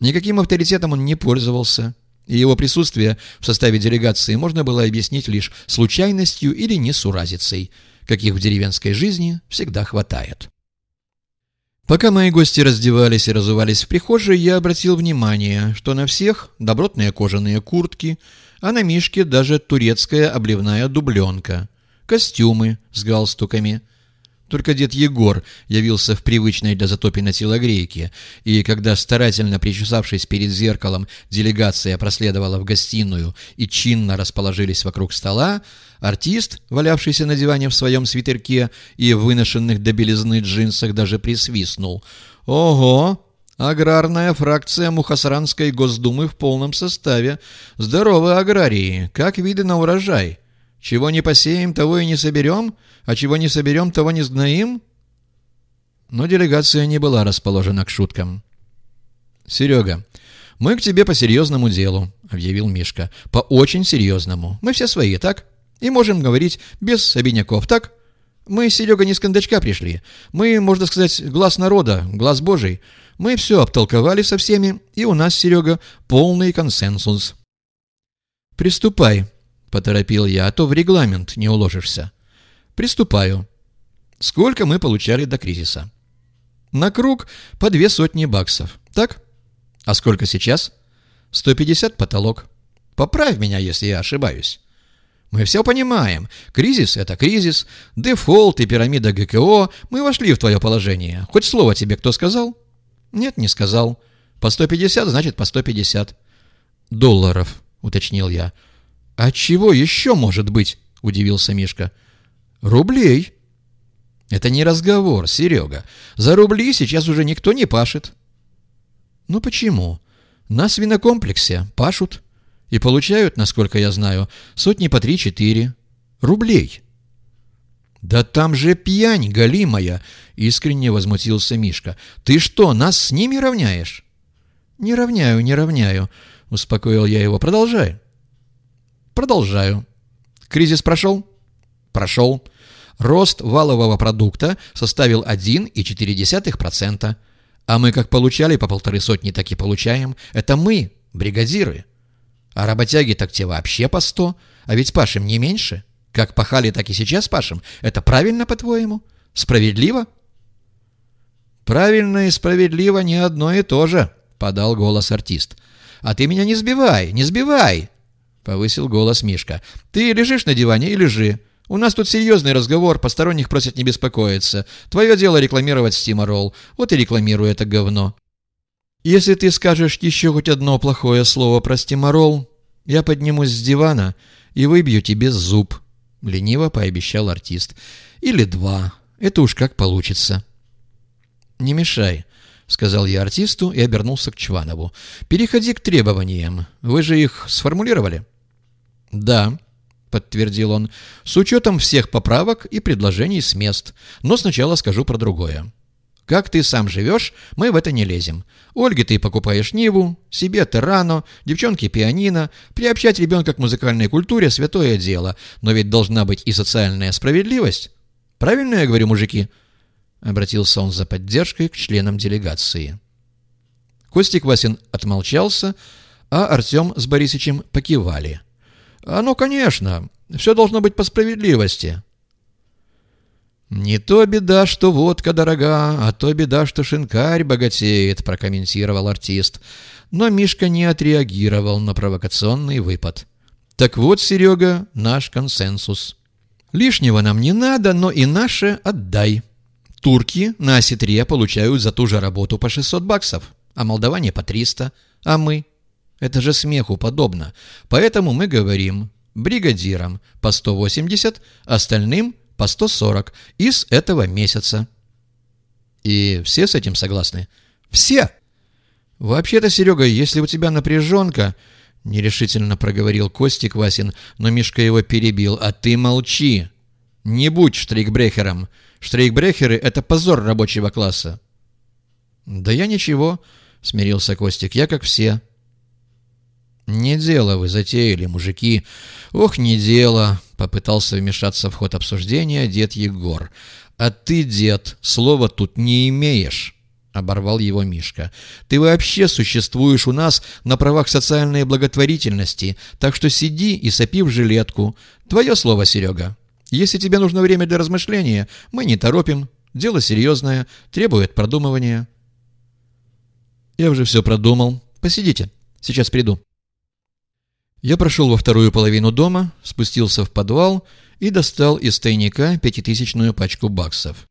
Никаким авторитетом он не пользовался, и его присутствие в составе делегации можно было объяснить лишь случайностью или несуразицей, каких в деревенской жизни всегда хватает. Пока мои гости раздевались и разувались в прихожей, я обратил внимание, что на всех добротные кожаные куртки, а на Мишке даже турецкая обливная дубленка, костюмы с галстуками, только дед Егор явился в привычной для Затопина телогрейке, и когда, старательно причесавшись перед зеркалом, делегация проследовала в гостиную и чинно расположились вокруг стола, артист, валявшийся на диване в своем свитерке и выношенных до белизны джинсах, даже присвистнул. «Ого! Аграрная фракция Мухасранской Госдумы в полном составе. Здоровые аграрии! Как виды на урожай!» Чего не посеем, того и не соберем, а чего не соберем, того не сгноим?» Но делегация не была расположена к шуткам. «Серега, мы к тебе по серьезному делу», — объявил Мишка. «По очень серьезному. Мы все свои, так? И можем говорить без обиняков, так? Мы, Серега, не с кондачка пришли. Мы, можно сказать, глаз народа, глаз Божий. Мы все обтолковали со всеми, и у нас, Серега, полный консенсус». «Приступай», — поторопил я, — а то в регламент не уложишься. Приступаю. Сколько мы получали до кризиса? На круг по две сотни баксов. Так? А сколько сейчас? 150 потолок. Поправь меня, если я ошибаюсь. Мы все понимаем. Кризис — это кризис. Дефолт и пирамида ГКО. Мы вошли в твое положение. Хоть слово тебе кто сказал? Нет, не сказал. По 150, значит, по 150. Долларов, уточнил я. «А чего еще может быть?» — удивился Мишка. «Рублей». «Это не разговор, Серега. За рубли сейчас уже никто не пашет». «Ну почему? На свинокомплексе пашут. И получают, насколько я знаю, сотни по три-четыре. Рублей». «Да там же пьянь, галимая!» — искренне возмутился Мишка. «Ты что, нас с ними равняешь?» «Не равняю, не равняю», — успокоил я его. «Продолжай». Продолжаю. Кризис прошел? Прошел. Рост валового продукта составил 1,4%. А мы как получали по полторы сотни, так и получаем. Это мы, бригадиры. А работяги так те вообще по сто. А ведь пашем не меньше. Как пахали, так и сейчас пашем. Это правильно, по-твоему? Справедливо? Правильно и справедливо не одно и то же, подал голос артист. А ты меня не сбивай, не сбивай, — повысил голос Мишка. «Ты лежишь на диване и лежи. У нас тут серьезный разговор, посторонних просят не беспокоиться. Твое дело рекламировать стиморол. Вот и рекламирую это говно». «Если ты скажешь еще хоть одно плохое слово про стиморол, я поднимусь с дивана и выбью тебе зуб», — лениво пообещал артист. «Или два. Это уж как получится». «Не мешай», — сказал я артисту и обернулся к Чванову. «Переходи к требованиям. Вы же их сформулировали?» «Да», — подтвердил он, — «с учетом всех поправок и предложений с мест. Но сначала скажу про другое. Как ты сам живешь, мы в это не лезем. Ольге ты покупаешь Ниву, себе Террано, девчонке пианино. Приобщать ребенка к музыкальной культуре — святое дело. Но ведь должна быть и социальная справедливость. Правильно я говорю, мужики?» — обратился он за поддержкой к членам делегации. Костик Васин отмолчался, а Артем с Борисычем покивали. «А ну, конечно, все должно быть по справедливости». «Не то беда, что водка дорога, а то беда, что шинкарь богатеет», — прокомментировал артист. Но Мишка не отреагировал на провокационный выпад. «Так вот, Серега, наш консенсус. Лишнего нам не надо, но и наше отдай». Турки на осетре получают за ту же работу по 600 баксов, а молдаване по 300, а мы? Это же смеху подобно. Поэтому мы говорим бригадирам по 180, остальным по 140 из этого месяца. И все с этим согласны? Все! Вообще-то, Серега, если у тебя напряженка, нерешительно проговорил Костик Васин, но Мишка его перебил, а ты молчи. Не будь штрикбрехером. Штрейкбрехеры — это позор рабочего класса. «Да я ничего», — смирился Костик, — «я как все». «Не дело вы затеяли, мужики. Ох, не дело», — попытался вмешаться в ход обсуждения дед Егор. «А ты, дед, слова тут не имеешь». — оборвал его Мишка. «Ты вообще существуешь у нас на правах социальной благотворительности, так что сиди и сопи в жилетку. Твое слово, Серега. Если тебе нужно время для размышления, мы не торопим. Дело серьезное, требует продумывания». «Я уже все продумал. Посидите. Сейчас приду». Я прошел во вторую половину дома, спустился в подвал и достал из тайника пятитысячную пачку баксов.